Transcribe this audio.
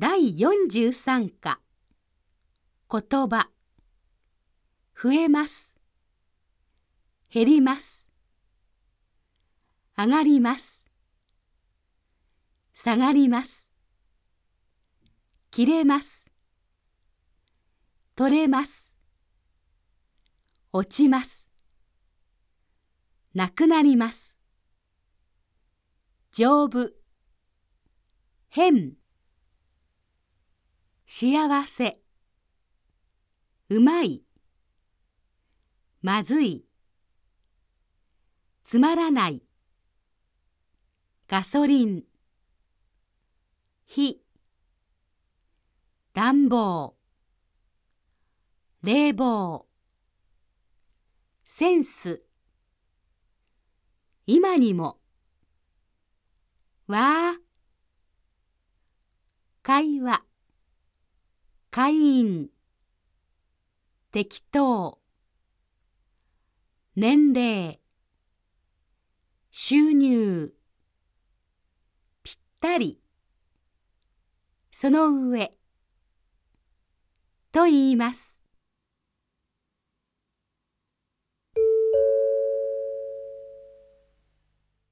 第43課。言葉。増えます。減ります。上がります。下がります。切れます。取れます。落ちます。なくなります。丈夫。変。幸せ。うまい。まずい。つまらない。ガソリン。火。暖房。冷房。センス。今にも。わあ。会話。会員適当。年齢収入ぴったり。その上。と言います。